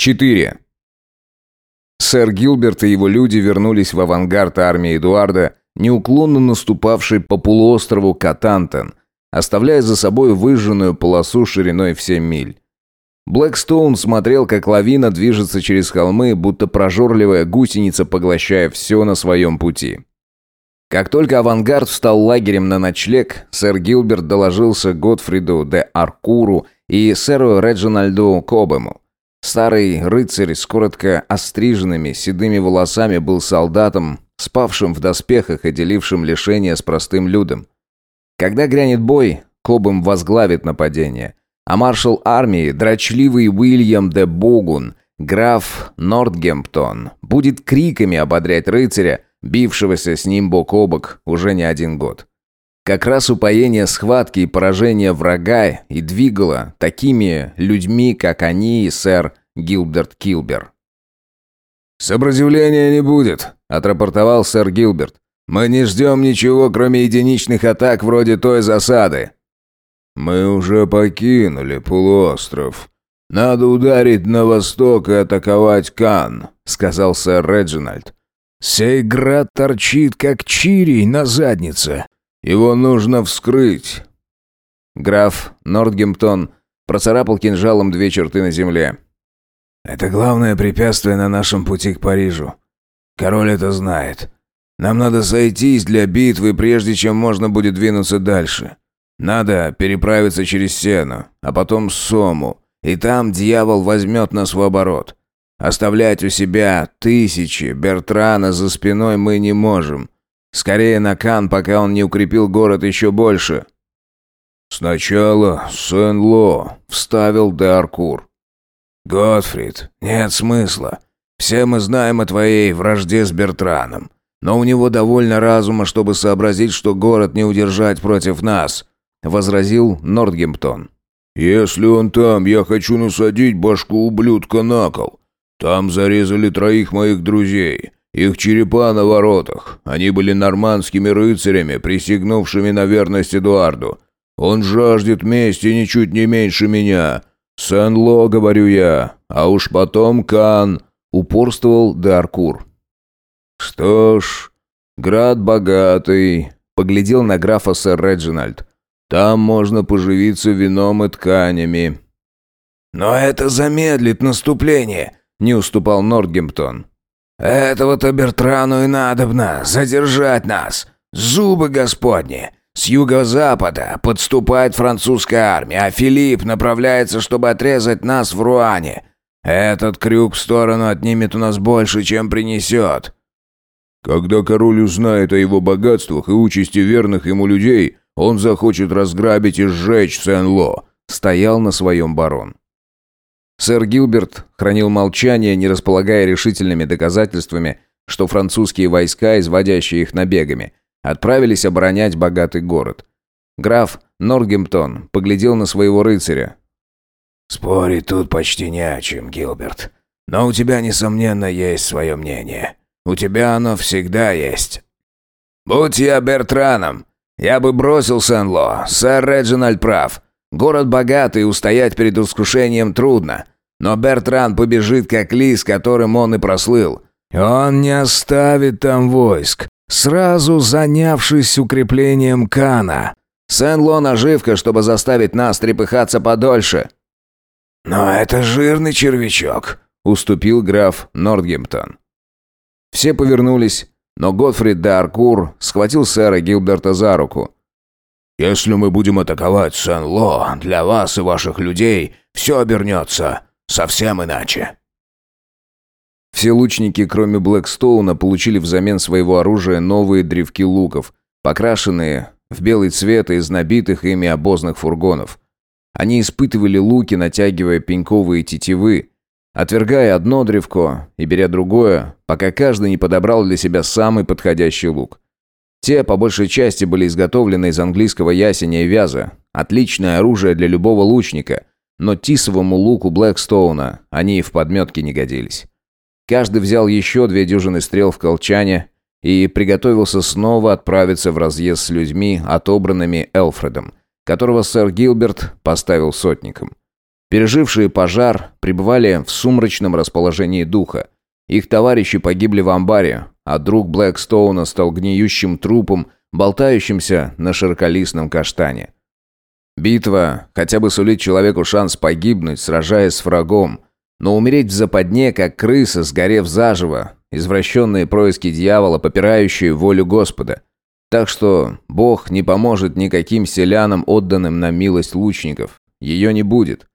4. Сэр Гилберт и его люди вернулись в авангард армии Эдуарда, неуклонно наступавшей по полуострову Катантен, оставляя за собой выжженную полосу шириной в 7 миль. Блэкстоун смотрел, как лавина движется через холмы, будто прожорливая гусеница, поглощая все на своем пути. Как только авангард встал лагерем на ночлег, сэр Гилберт доложился Готфриду де Аркуру и сэру Реджинальду Кобему. Старый рыцарь с коротко остриженными седыми волосами был солдатом, спавшим в доспехах и делившим лишения с простым людом. Когда грянет бой, Кобем возглавит нападение, а маршал армии, дрочливый Уильям де Богун, граф Нортгемптон, будет криками ободрять рыцаря, бившегося с ним бок о бок уже не один год. Как раз упоение схватки и поражение врага и двигало такими людьми, как они и сэр Гилберт Килбер. «Сопротивления не будет», – отрапортовал сэр Гилберт. «Мы не ждем ничего, кроме единичных атак вроде той засады». «Мы уже покинули полуостров. Надо ударить на восток и атаковать Кан», — сказал сэр Реджинальд. «Сей град торчит, как чирий на заднице. Его нужно вскрыть». Граф Нортгемптон процарапал кинжалом две черты на земле. «Это главное препятствие на нашем пути к Парижу. Король это знает. Нам надо сойтись для битвы, прежде чем можно будет двинуться дальше. Надо переправиться через Сену, а потом Сому, и там дьявол возьмет нас в оборот. Оставлять у себя тысячи Бертрана за спиной мы не можем. Скорее на Кан, пока он не укрепил город еще больше». «Сначала Сен-Ло», — вставил де Аркур. «Готфрид, нет смысла. Все мы знаем о твоей вражде с Бертраном. Но у него довольно разума, чтобы сообразить, что город не удержать против нас», — возразил Нортгемптон. «Если он там, я хочу насадить башку ублюдка на кол. Там зарезали троих моих друзей. Их черепа на воротах. Они были нормандскими рыцарями, присягнувшими на верность Эдуарду. Он жаждет мести ничуть не меньше меня. Сен-Ло, говорю я. А уж потом Кан», — упорствовал Даркур. «Что ж, град богатый», — поглядел на графа сэр Реджинальд. «Там можно поживиться вином и тканями». «Но это замедлит наступление», не уступал Нортгемптон. «Этого-то Бертрану и надобно, задержать нас. Зубы господни. С юго-запада подступает французская армия, а Филипп направляется, чтобы отрезать нас в Руане. Этот крюк в сторону отнимет у нас больше, чем принесет». «Когда король узнает о его богатствах и участи верных ему людей, он захочет разграбить и сжечь Сен-Ло», — стоял на своем барон. Сэр Гилберт хранил молчание, не располагая решительными доказательствами, что французские войска, изводящие их набегами, отправились оборонять богатый город. Граф Норгемптон поглядел на своего рыцаря. «Спорить тут почти не о чем, Гилберт. Но у тебя, несомненно, есть свое мнение. У тебя оно всегда есть. Будь я Бертраном, я бы бросил Сен-Ло. Сэр Реджинальд прав. Город богатый, устоять перед искушением трудно. Но Бертран побежит, как лис, которым он и прослыл. Он не оставит там войск, сразу занявшись укреплением Кана. Сен-Ло наживка, чтобы заставить нас трепыхаться подольше». «Но это жирный червячок», — уступил граф Нортгемптон. Все повернулись, но Готфрид де Аркур схватил сэра Гилберта за руку. Если мы будем атаковать Сен-Ло, для вас и ваших людей все обернется совсем иначе». Все лучники, кроме Блэкстоуна, получили взамен своего оружия новые древки луков, покрашенные в белый цвет из набитых ими обозных фургонов. Они испытывали луки, натягивая пеньковые тетивы, отвергая одно древко и беря другое, пока каждый не подобрал для себя самый подходящий лук. Те, по большей части, были изготовлены из английского ясеня и вяза. Отличное оружие для любого лучника. Но тисовому луку Блэкстоуна они и в подметке не годились. Каждый взял еще две дюжины стрел в колчане и приготовился снова отправиться в разъезд с людьми, отобранными Элфредом, которого сэр Гилберт поставил сотником. пережившие пожар, пребывали в сумрачном расположении духа. Их товарищи погибли в амбаре, а друг Блэкстоуна стал гниющим трупом, болтающимся на широколистном каштане. Битва хотя бы сулит человеку шанс погибнуть, сражаясь с врагом, но умереть в западне, как крыса, сгорев заживо, извращенные происки дьявола, попирающие волю Господа. Так что Бог не поможет никаким селянам, отданным на милость лучников. Ее не будет.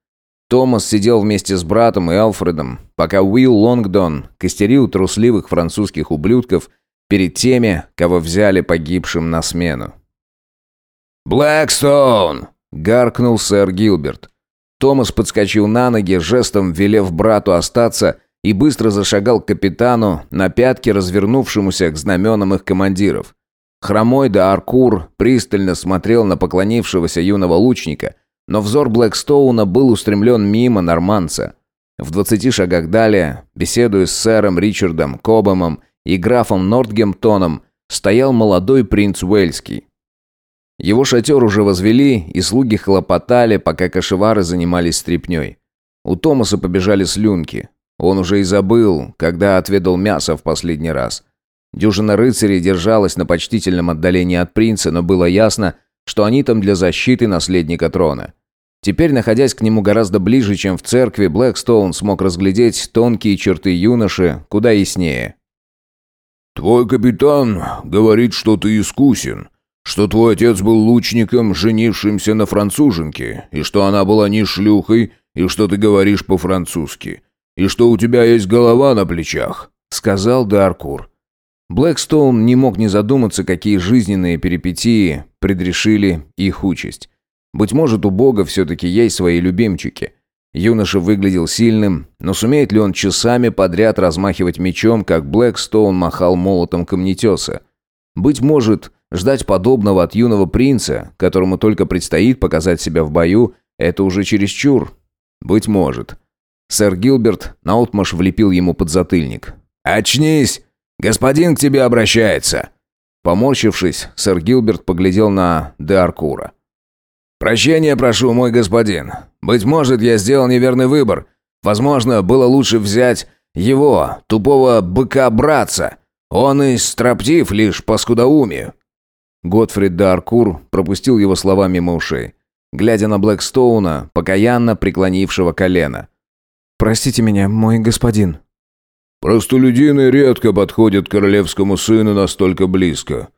Томас сидел вместе с братом и Алфредом, пока Уилл Лонгдон костерил трусливых французских ублюдков перед теми, кого взяли погибшим на смену. «Блэкстоун!» — гаркнул сэр Гилберт. Томас подскочил на ноги, жестом велев брату остаться, и быстро зашагал к капитану, на пятке развернувшемуся к знаменам их командиров. Хромой да Аркур пристально смотрел на поклонившегося юного лучника — но взор Блэкстоуна был устремлен мимо норманца. В двадцати шагах далее, беседуя с сэром Ричардом Кобомом и графом Нортгемптоном, стоял молодой принц Уэльский. Его шатер уже возвели, и слуги хлопотали, пока кошевары занимались стряпнёй. У Томаса побежали слюнки. Он уже и забыл, когда отведал мясо в последний раз. Дюжина рыцарей держалась на почтительном отдалении от принца, но было ясно, что они там для защиты наследника трона. Теперь, находясь к нему гораздо ближе, чем в церкви, Блэкстоун смог разглядеть тонкие черты юноши куда яснее. «Твой капитан говорит, что ты искусен, что твой отец был лучником, женившимся на француженке, и что она была не шлюхой, и что ты говоришь по-французски, и что у тебя есть голова на плечах», — сказал Даркур. Блэкстоун не мог не задуматься, какие жизненные перипетии предрешили их участь. Быть может, у Бога все-таки есть свои любимчики. Юноша выглядел сильным, но сумеет ли он часами подряд размахивать мечом, как Блэкстоун махал молотом камнетеса? Быть может, ждать подобного от юного принца, которому только предстоит показать себя в бою, это уже чересчур? Быть может. Сэр Гилберт наотмашь влепил ему под затыльник. «Очнись! «Господин к тебе обращается!» Поморщившись, сэр Гилберт поглядел на Деаркура. «Прощения прошу, мой господин. Быть может, я сделал неверный выбор. Возможно, было лучше взять его, тупого быка-братца. Он и строптив лишь по скудоумию». Готфрид Деаркур пропустил его слова мимо ушей, глядя на Блэкстоуна, покаянно преклонившего колено. «Простите меня, мой господин», Простолюдины редко подходят к королевскому сыну настолько близко.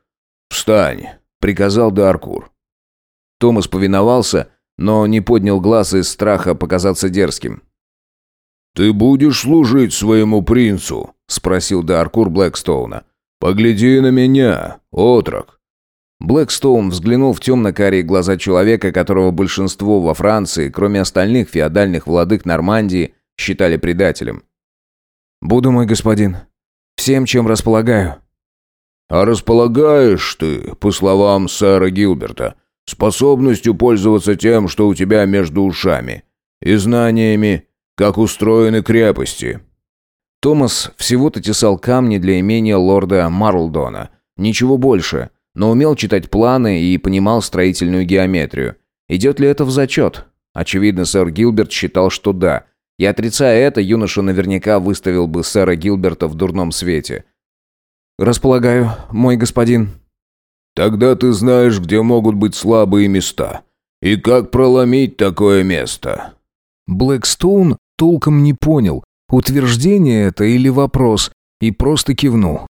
Встань, приказал Даркур. Томас повиновался, но не поднял глаз из страха показаться дерзким. «Ты будешь служить своему принцу?» – спросил Даркур Блэкстоуна. «Погляди на меня, отрок». Блэкстоун взглянул в темно-карие глаза человека, которого большинство во Франции, кроме остальных феодальных владык Нормандии, считали предателем. «Буду, мой господин. Всем, чем располагаю». «А располагаешь ты, по словам сэра Гилберта, способностью пользоваться тем, что у тебя между ушами, и знаниями, как устроены крепости». Томас всего-то тесал камни для имения лорда Марлдона. Ничего больше, но умел читать планы и понимал строительную геометрию. Идет ли это в зачет? Очевидно, сэр Гилберт считал, что да – и отрицая это, юноша наверняка выставил бы сэра Гилберта в дурном свете. «Располагаю, мой господин». «Тогда ты знаешь, где могут быть слабые места. И как проломить такое место». Блэкстоун толком не понял, утверждение это или вопрос, и просто кивнул.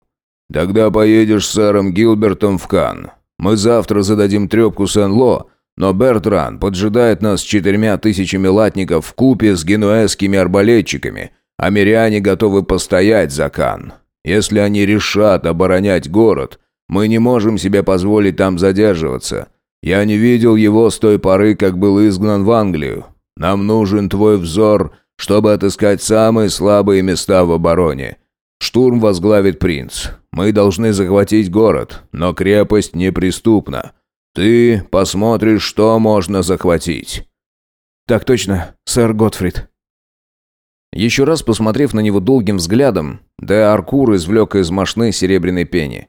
«Тогда поедешь с сэром Гилбертом в Кан. Мы завтра зададим трепку Сен-Ло, но Бертран поджидает нас с четырьмя тысячами латников в купе с генуэзскими арбалетчиками, а миряне готовы постоять за Кан. Если они решат оборонять город, мы не можем себе позволить там задерживаться. Я не видел его с той поры, как был изгнан в Англию. Нам нужен твой взор, чтобы отыскать самые слабые места в обороне. Штурм возглавит принц. Мы должны захватить город, но крепость неприступна. «Ты посмотришь, что можно захватить». «Так точно, сэр Готфрид». Еще раз посмотрев на него долгим взглядом, Де Аркур извлек из мошны серебряной пени.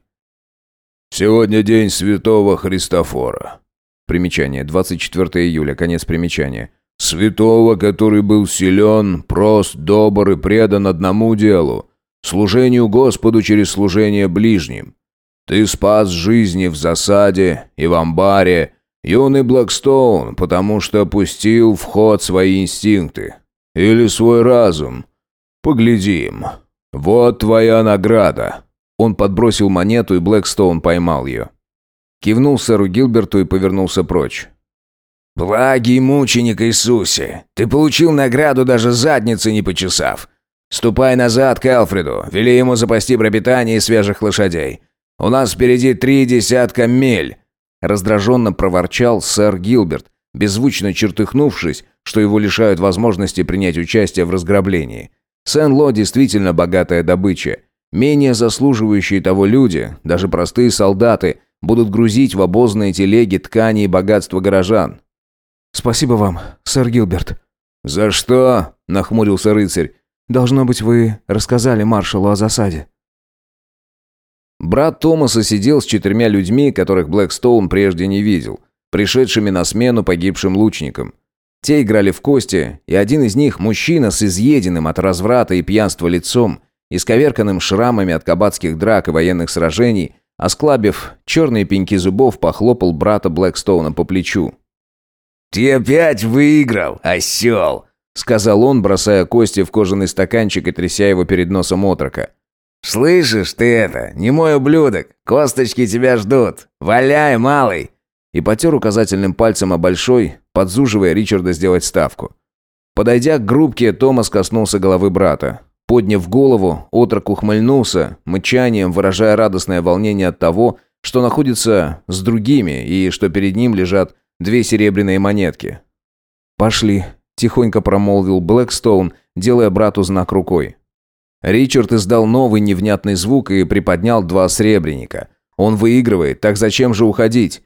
«Сегодня день святого Христофора». Примечание. 24 июля. Конец примечания. Святого, который был силен, прост, добр и предан одному делу – служению Господу через служение ближним. Ты спас жизни в засаде и в амбаре, юный Блэкстоун, потому что пустил в ход свои инстинкты. Или свой разум. Поглядим. Вот твоя награда». Он подбросил монету, и Блэкстоун поймал ее. Кивнул сэру Гилберту и повернулся прочь. «Благий мученик Иисусе, ты получил награду, даже задницы не почесав. Ступай назад к Элфреду, вели ему запасти пропитание и свежих лошадей. У нас впереди три десятка миль!» Раздраженно проворчал сэр Гилберт, беззвучно чертыхнувшись, что его лишают возможности принять участие в разграблении. Сен-Ло действительно богатая добыча. Менее заслуживающие того люди, даже простые солдаты, будут грузить в обозные телеги ткани и богатства горожан. «Спасибо вам, сэр Гилберт». «За что?» – нахмурился рыцарь. «Должно быть, вы рассказали маршалу о засаде». Брат Томаса сидел с четырьмя людьми, которых Блэкстоун прежде не видел, пришедшими на смену погибшим лучникам. Те играли в кости, и один из них, мужчина с изъеденным от разврата и пьянства лицом, исковерканным шрамами от кабацких драк и военных сражений, осклабив черные пеньки зубов, похлопал брата Блэкстоуна по плечу. «Ты опять выиграл, осел!» — сказал он, бросая кости в кожаный стаканчик и тряся его перед носом отрока. «Слышишь ты это, не мой ублюдок, косточки тебя ждут, валяй, малый!» И потер указательным пальцем о большой, подзуживая Ричарда сделать ставку. Подойдя к группке, Томас коснулся головы брата. Подняв голову, отрок ухмыльнулся, мычанием выражая радостное волнение от того, что находится с другими и что перед ним лежат Две серебряные монетки. «Пошли», – тихонько промолвил Блэкстоун, делая брату знак рукой. Ричард издал новый невнятный звук и приподнял два сребреника. Он выигрывает, так зачем же уходить?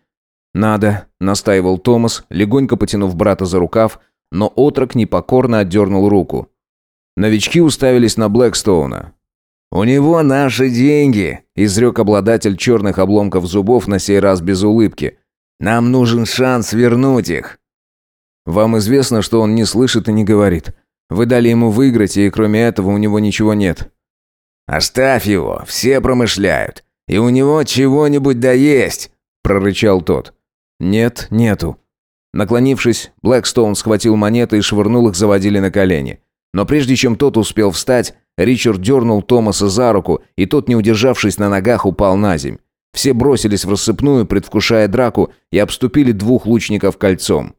«Надо», – настаивал Томас, легонько потянув брата за рукав, но отрок непокорно отдернул руку. Новички уставились на Блэкстоуна. «У него наши деньги», – изрек обладатель черных обломков зубов на сей раз без улыбки. Нам нужен шанс вернуть их». «Вам известно, что он не слышит и не говорит. Вы дали ему выиграть, и кроме этого у него ничего нет». «Оставь его, все промышляют. И у него чего-нибудь да есть», – прорычал тот. «Нет, нету». Наклонившись, Блэкстоун схватил монеты и швырнул их заводили на колени. Но прежде чем тот успел встать, Ричард дернул Томаса за руку, и тот, не удержавшись на ногах, упал на земь. Все бросились в рассыпную, предвкушая драку, и обступили двух лучников кольцом.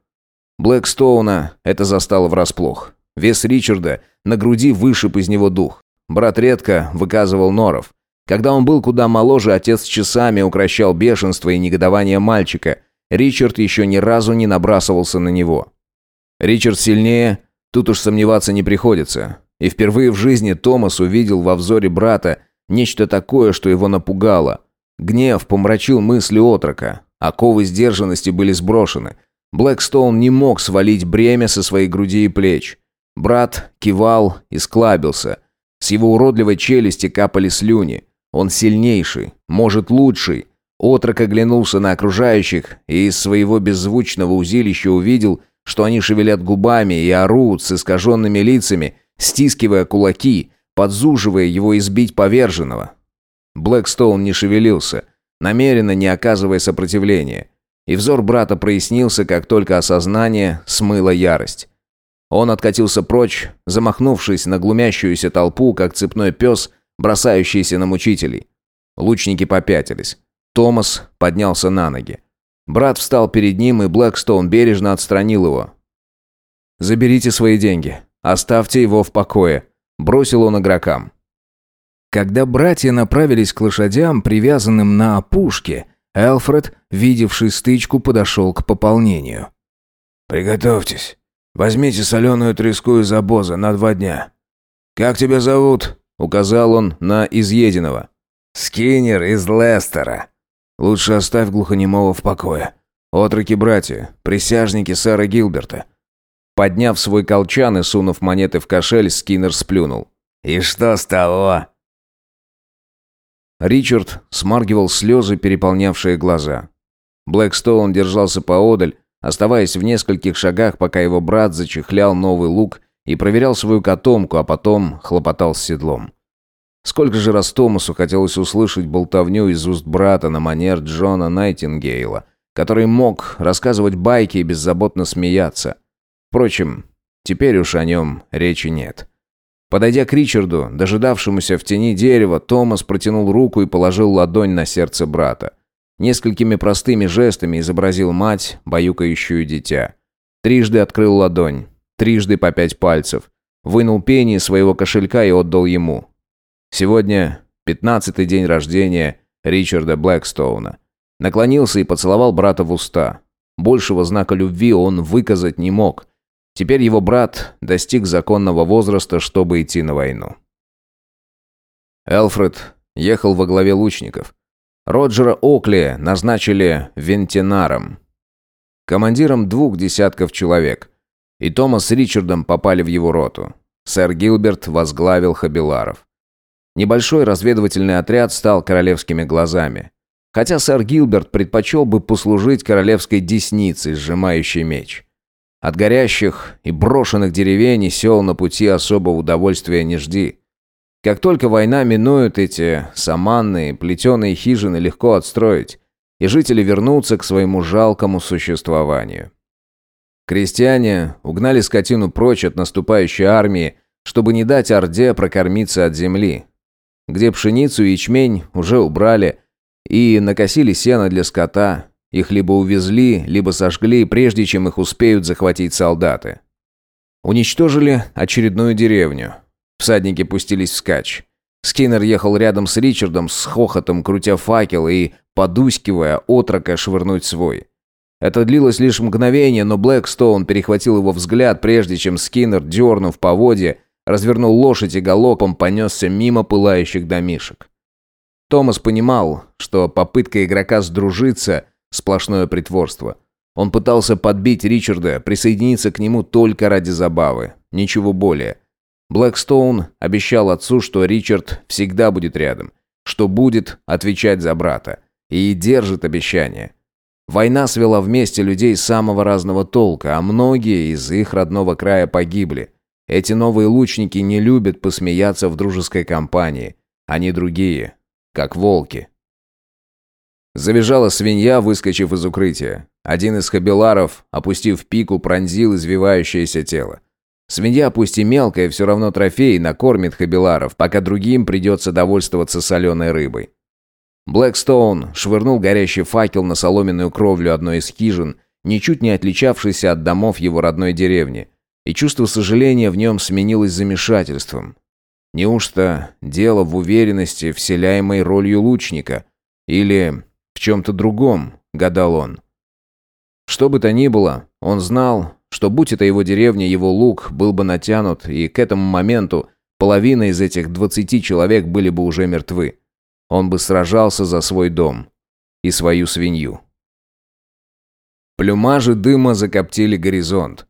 Блэкстоуна это застало врасплох. Вес Ричарда на груди вышиб из него дух. Брат редко выказывал норов. Когда он был куда моложе, отец часами укращал бешенство и негодование мальчика. Ричард еще ни разу не набрасывался на него. Ричард сильнее, тут уж сомневаться не приходится. И впервые в жизни Томас увидел во взоре брата нечто такое, что его напугало – Гнев помрачил мысли отрока. Оковы сдержанности были сброшены. Блэкстоун не мог свалить бремя со своей груди и плеч. Брат кивал и склабился. С его уродливой челюсти капали слюни. Он сильнейший, может лучший. Отрок оглянулся на окружающих и из своего беззвучного узилища увидел, что они шевелят губами и орут с искаженными лицами, стискивая кулаки, подзуживая его избить поверженного. Блэкстоун не шевелился, намеренно не оказывая сопротивления. И взор брата прояснился, как только осознание смыло ярость. Он откатился прочь, замахнувшись на глумящуюся толпу, как цепной пес, бросающийся на мучителей. Лучники попятились. Томас поднялся на ноги. Брат встал перед ним, и Блэкстоун бережно отстранил его. «Заберите свои деньги. Оставьте его в покое», – бросил он игрокам. Когда братья направились к лошадям, привязанным на опушке, Элфред, видевший стычку, подошел к пополнению. «Приготовьтесь. Возьмите соленую треску из обоза на два дня. Как тебя зовут?» — указал он на изъеденного. «Скиннер из Лестера». «Лучше оставь глухонемого в покое. Отроки-братья, присяжники сэра Гилберта». Подняв свой колчан и сунув монеты в кошель, Скиннер сплюнул. «И что с того?» Ричард смаргивал слезы, переполнявшие глаза. Блэкстоун держался поодаль, оставаясь в нескольких шагах, пока его брат зачехлял новый лук и проверял свою котомку, а потом хлопотал с седлом. Сколько же раз Томасу хотелось услышать болтовню из уст брата на манер Джона Найтингейла, который мог рассказывать байки и беззаботно смеяться. Впрочем, теперь уж о нем речи нет. Подойдя к Ричарду, дожидавшемуся в тени дерева, Томас протянул руку и положил ладонь на сердце брата. Несколькими простыми жестами изобразил мать, баюкающую дитя. Трижды открыл ладонь, трижды по пять пальцев. Вынул пени из своего кошелька и отдал ему. Сегодня пятнадцатый день рождения Ричарда Блэкстоуна. Наклонился и поцеловал брата в уста. Большего знака любви он выказать не мог – Теперь его брат достиг законного возраста, чтобы идти на войну. Элфред ехал во главе лучников. Роджера Окли назначили вентинаром, командиром двух десятков человек, и Томас с Ричардом попали в его роту. Сэр Гилберт возглавил Хабиларов. Небольшой разведывательный отряд стал королевскими глазами. Хотя сэр Гилберт предпочел бы послужить королевской десницей, сжимающей меч. От горящих и брошенных деревень и сел на пути особого удовольствия не жди. Как только война минует, эти саманные, плетеные хижины легко отстроить, и жители вернутся к своему жалкому существованию. Крестьяне угнали скотину прочь от наступающей армии, чтобы не дать Орде прокормиться от земли. Где пшеницу и ячмень уже убрали и накосили сено для скота, их либо увезли, либо сожгли, прежде чем их успеют захватить солдаты. Уничтожили очередную деревню. Всадники пустились вскачь. Скиннер ехал рядом с Ричардом с хохотом, крутя факел и, подуськивая отрока швырнуть свой. Это длилось лишь мгновение, но Блэкстоун перехватил его взгляд, прежде чем Скиннер, дернув поводья, развернул лошадь и галопом понесся мимо пылающих домишек. Томас понимал, что попытка игрока сдружиться Сплошное притворство. Он пытался подбить Ричарда, присоединиться к нему только ради забавы. Ничего более. Блэкстоун обещал отцу, что Ричард всегда будет рядом, что будет отвечать за брата. И держит обещание. Война свела вместе людей самого разного толка, а многие из их родного края погибли. Эти новые лучники не любят посмеяться в дружеской компании. Они другие, как волки. Завизжала свинья, выскочив из укрытия. Один из хабеларов, опустив пику, пронзил извивающееся тело. Свинья, пусть и мелкая, все равно трофей, накормит хабеларов, пока другим придется довольствоваться соленой рыбой. Блэкстоун швырнул горящий факел на соломенную кровлю одной из хижин, ничуть не отличавшейся от домов его родной деревни, и чувство сожаления в нем сменилось замешательством. Неужто дело в уверенности, вселяемой ролью лучника? Или чем-то другом, гадал он. Что бы то ни было, он знал, что будь это его деревня, его лук был бы натянут, и к этому моменту половина из этих двадцати человек были бы уже мертвы. Он бы сражался за свой дом и свою свинью. Плюмажи дыма закоптили горизонт.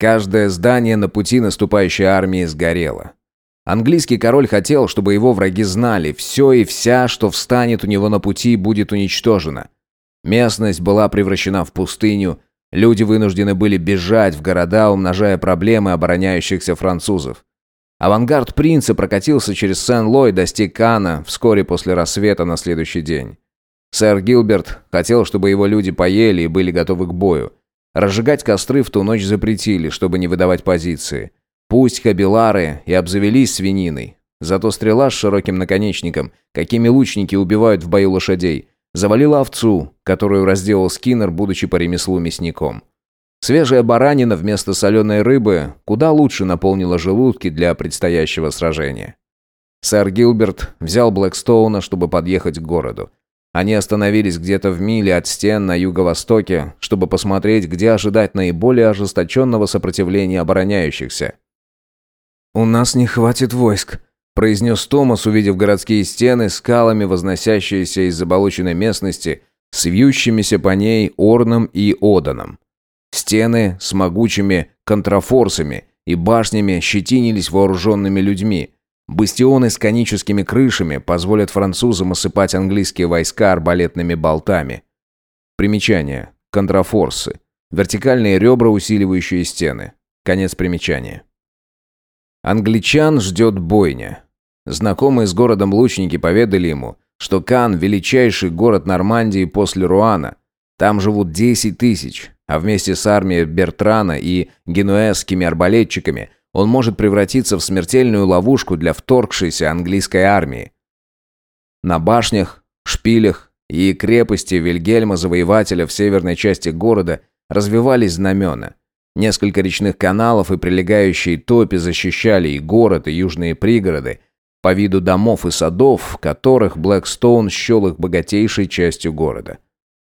Каждое здание на пути наступающей армии сгорело. Английский король хотел, чтобы его враги знали, все и вся, что встанет у него на пути, будет уничтожено. Местность была превращена в пустыню, люди вынуждены были бежать в города, умножая проблемы обороняющихся французов. Авангард принца прокатился через Сен-Лой, достиг Кана вскоре после рассвета на следующий день. Сэр Гилберт хотел, чтобы его люди поели и были готовы к бою. Разжигать костры в ту ночь запретили, чтобы не выдавать позиции. Пусть хабилары и обзавелись свининой, зато стрела с широким наконечником, какими лучники убивают в бою лошадей, завалила овцу, которую разделал Скиннер, будучи по ремеслу мясником. Свежая баранина вместо соленой рыбы куда лучше наполнила желудки для предстоящего сражения. Сэр Гилберт взял Блэкстоуна, чтобы подъехать к городу. Они остановились где-то в миле от стен на юго-востоке, чтобы посмотреть, где ожидать наиболее ожесточенного сопротивления обороняющихся. «У нас не хватит войск», – произнес Томас, увидев городские стены, скалами возносящиеся из заболоченной местности, с вьющимися по ней Орном и Оданом. Стены с могучими контрафорсами и башнями щетинились вооруженными людьми. Бастионы с коническими крышами позволят французам осыпать английские войска арбалетными болтами. Примечание. Контрафорсы. Вертикальные ребра, усиливающие стены. Конец примечания. Англичан ждет бойня. Знакомые с городом лучники поведали ему, что Кан – величайший город Нормандии после Руана. Там живут 10 тысяч, а вместе с армией Бертрана и генуэзскими арбалетчиками он может превратиться в смертельную ловушку для вторгшейся английской армии. На башнях, шпилях и крепости Вильгельма Завоевателя в северной части города развивались знамена. Несколько речных каналов и прилегающие топи защищали и город, и южные пригороды, по виду домов и садов, которых Блэкстоун счел их богатейшей частью города.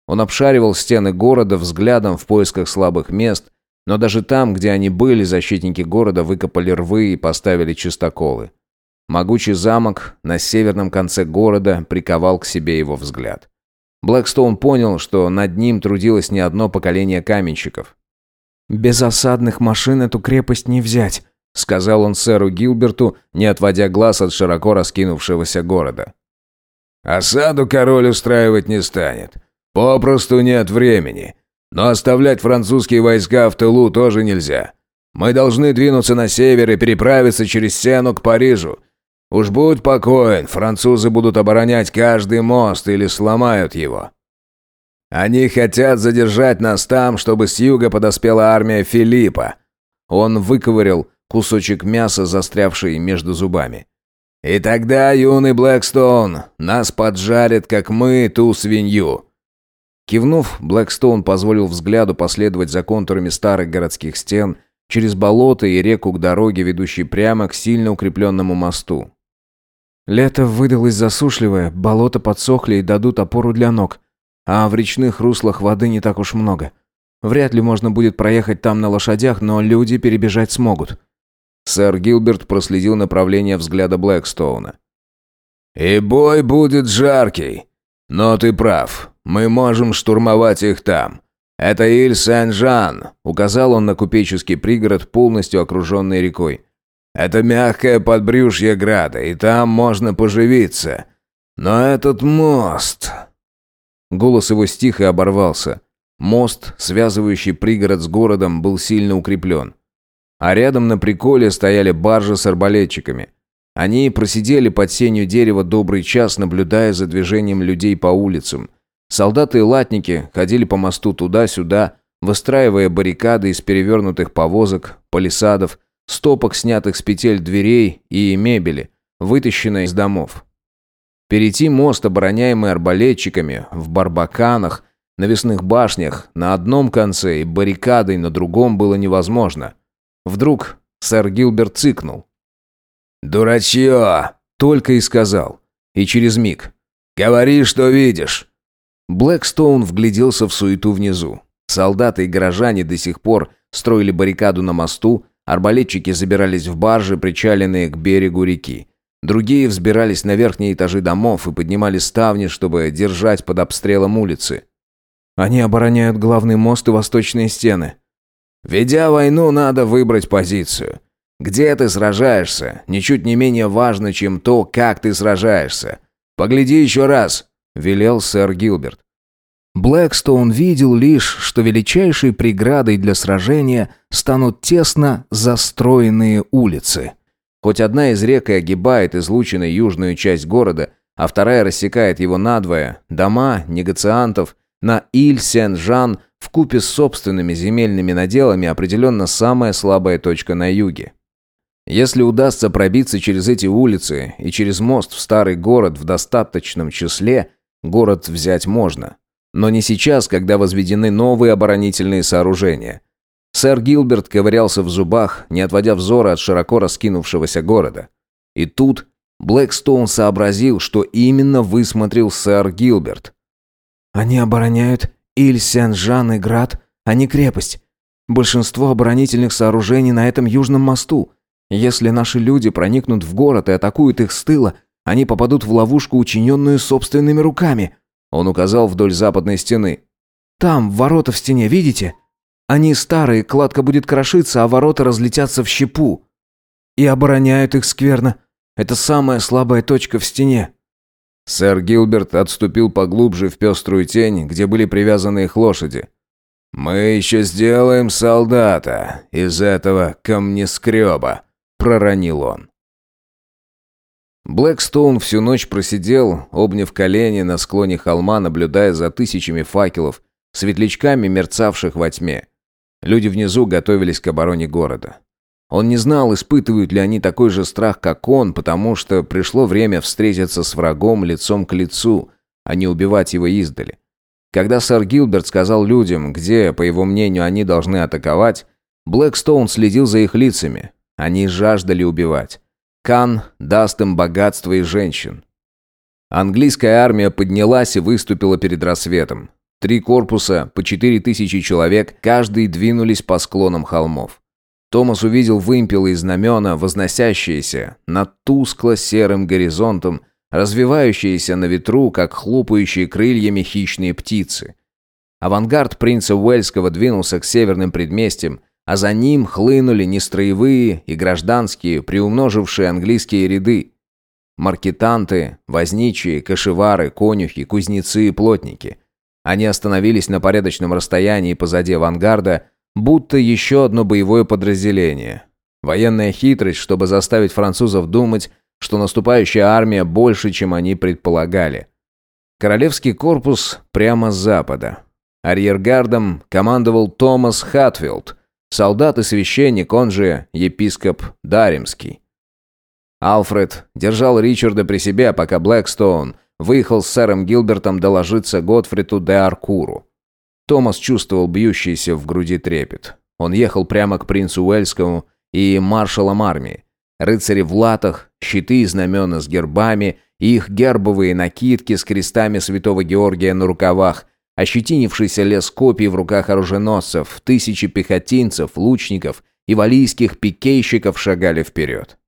Он обшаривал стены города взглядом в поисках слабых мест, но даже там, где они были, защитники города выкопали рвы и поставили чистоколы. Могучий замок на северном конце города приковал к себе его взгляд. Блэкстоун понял, что над ним трудилось не одно поколение каменщиков. «Без осадных машин эту крепость не взять», — сказал он сэру Гилберту, не отводя глаз от широко раскинувшегося города. «Осаду король устраивать не станет. Попросту нет времени. Но оставлять французские войска в тылу тоже нельзя. Мы должны двинуться на север и переправиться через Сену к Парижу. Уж будь покоен, французы будут оборонять каждый мост или сломают его. Они хотят задержать нас там, чтобы с юга подоспела армия Филиппа. Он выковырял кусочек мяса, застрявший между зубами. «И тогда, юный Блэкстоун, нас поджарят, как мы, ту свинью». Кивнув, Блэкстоун позволил взгляду последовать за контурами старых городских стен, через болото и реку к дороге, ведущей прямо к сильно укрепленному мосту. Лето выдалось засушливое, болота подсохли и дадут опору для ног, а в речных руслах воды не так уж много. Вряд ли можно будет проехать там на лошадях, но люди перебежать смогут. Сэр Гилберт проследил направление взгляда Блэкстоуна. «И бой будет жаркий. Но ты прав. Мы можем штурмовать их там. Это Иль-Сен-Жан», — указал он на купеческий пригород, полностью окруженный рекой. «Это мягкое подбрюшье града, и там можно поживиться. Но этот мост...» Голос его стих и оборвался. Мост, связывающий пригород с городом, был сильно укреплен. А рядом на приколе стояли баржи с арбалетчиками. Они просидели под сенью дерева добрый час, наблюдая за движением людей по улицам. Солдаты и латники ходили по мосту туда-сюда, выстраивая баррикады из перевернутых повозок, палисадов, стопок снятых с петель дверей и мебели, вытащенной из домов. Перейти мост, обороняемый арбалетчиками, в барбаканах, навесных башнях, на одном конце и баррикадой на другом было невозможно. Вдруг сэр Гилберт цыкнул. «Дурачье!» — только и сказал. И через миг. «Говори, что видишь!» Блэкстоун вгляделся в суету внизу. Солдаты и горожане до сих пор строили баррикаду на мосту, арбалетчики забирались в баржи, причаленные к берегу реки. Другие взбирались на верхние этажи домов и поднимали ставни, чтобы держать под обстрелом улицы. «Они обороняют главный мост и восточные стены», Ведя войну, надо выбрать позицию. Где ты сражаешься, ничуть не менее важно, чем то, как ты сражаешься. Погляди еще раз, велел сэр Гилберт. Блэкстоун видел лишь, что величайшей преградой для сражения станут тесно застроенные улицы. Хоть одна из рек и огибает излученной южную часть города, а вторая рассекает его надвое, дома негациантов на Иль-Сен-Жан купе с собственными земельными наделами определенно самая слабая точка на юге. Если удастся пробиться через эти улицы и через мост в старый город в достаточном числе, город взять можно. Но не сейчас, когда возведены новые оборонительные сооружения. Сэр Гилберт ковырялся в зубах, не отводя взора от широко раскинувшегося города. И тут Блэкстоун сообразил, что именно высмотрел сэр Гилберт. «Они обороняют Иль-Сен-Жан и Град, а не крепость. Большинство оборонительных сооружений на этом южном мосту. Если наши люди проникнут в город и атакуют их с тыла, они попадут в ловушку, учиненную собственными руками. Он указал вдоль западной стены. Там, ворота в стене, видите? Они старые, кладка будет крошиться, а ворота разлетятся в щепу. И обороняют их скверно. Это самая слабая точка в стене. Сэр Гилберт отступил поглубже в пеструю тень, где были привязаны их лошади. «Мы еще сделаем солдата из этого камнескреба», — проронил он. Блэкстоун всю ночь просидел, обняв колени на склоне холма, наблюдая за тысячами факелов, светлячками, мерцавших во тьме. Люди внизу готовились к обороне города. Он не знал, испытывают ли они такой же страх, как он, потому что пришло время встретиться с врагом лицом к лицу, а не убивать его издали. Когда сэр Гилберт сказал людям, где, по его мнению, они должны атаковать, Блэкстоун следил за их лицами. Они жаждали убивать. Кан даст им богатство и женщин. Английская армия поднялась и выступила перед рассветом. Три корпуса, по четыре тысячи человек, каждый двинулись по склонам холмов. Томас увидел вымпелы и знамена, возносящиеся над тускло-серым горизонтом, развивающиеся на ветру, как хлопающие крыльями хищные птицы. Авангард принца Уэльского двинулся к северным предместьям, а за ним хлынули нестроевые и гражданские, приумножившие английские ряды. Маркетанты, возничие, кошевары, конюхи, кузнецы и плотники. Они остановились на порядочном расстоянии позади авангарда, будто еще одно боевое подразделение. Военная хитрость, чтобы заставить французов думать, что наступающая армия больше, чем они предполагали. Королевский корпус прямо с запада. Арьергардом командовал Томас Хатфилд, солдат и священник, он же епископ Даремский. Алфред держал Ричарда при себе, пока Блэкстоун выехал с сэром Гилбертом доложиться Готфриду де Аркуру. Томас чувствовал бьющийся в груди трепет. Он ехал прямо к принцу Уэльскому и маршалам армии. Рыцари в латах, щиты и знамена с гербами, их гербовые накидки с крестами святого Георгия на рукавах, ощетинившийся лес копий в руках оруженосцев, тысячи пехотинцев, лучников и валийских пикейщиков шагали вперед.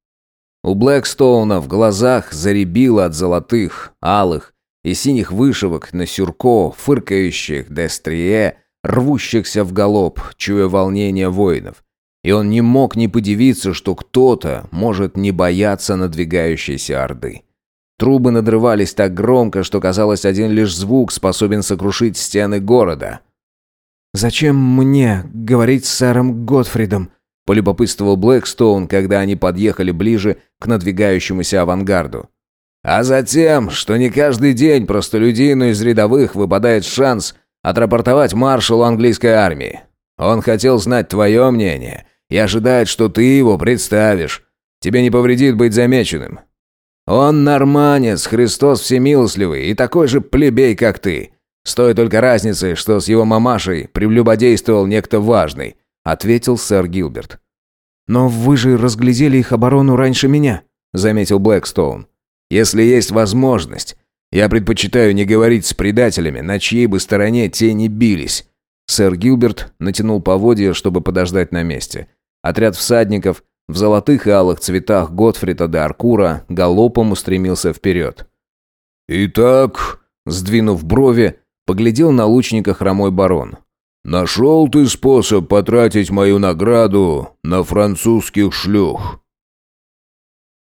У Блэкстоуна в глазах заребило от золотых, алых и синих вышивок на сюрко, фыркающих дестрие, рвущихся в галоп, чуя волнение воинов. И он не мог не подивиться, что кто-то может не бояться надвигающейся орды. Трубы надрывались так громко, что казалось, один лишь звук способен сокрушить стены города. «Зачем мне говорить с сэром Готфридом?» – полюбопытствовал Блэкстоун, когда они подъехали ближе к надвигающемуся авангарду. «А затем, что не каждый день простолюдину из рядовых выпадает шанс отрапортовать маршалу английской армии. Он хотел знать твое мнение и ожидает, что ты его представишь. Тебе не повредит быть замеченным. Он норманец, Христос всемилостливый и такой же плебей, как ты. С той только разницей, что с его мамашей прелюбодействовал некто важный», — ответил сэр Гилберт. «Но вы же разглядели их оборону раньше меня», — заметил Блэкстоун. «Если есть возможность, я предпочитаю не говорить с предателями, на чьей бы стороне те не бились». Сэр Гилберт натянул поводья, чтобы подождать на месте. Отряд всадников в золотых и алых цветах Готфрида де Аркура галопом устремился вперед. «Итак», сдвинув брови, поглядел на лучника хромой барон. «Нашел ты способ потратить мою награду на французских шлюх.